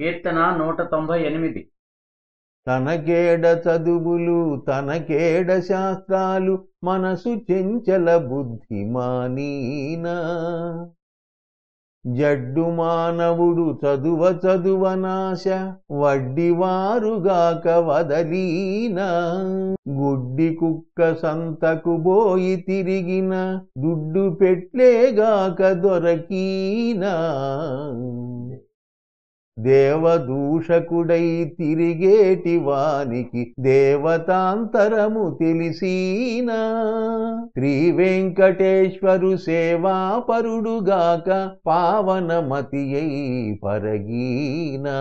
కీర్తన నూట తొంభై ఎనిమిది. తనకేడ చదువులు తనకేడ శాస్త్రాలు మనసు చెంచల బుద్ధి మానీనా. జడ్డు మానవుడు చదువ చదువనాశ వడ్డివారుగాక వదలీనా. గుడ్డి కుక్క సంతకు బోయి తిరిగిన దుడ్డు పెట్లేగాక దొరకీనా. దేవదూషకుడై తిరిగేటి వానికి దేవతాంతరము తెలిసీనా. శ్రీ వెంకటేశ్వరు సేవాపరుడుగాక పావనమతి అయి పరగీనా.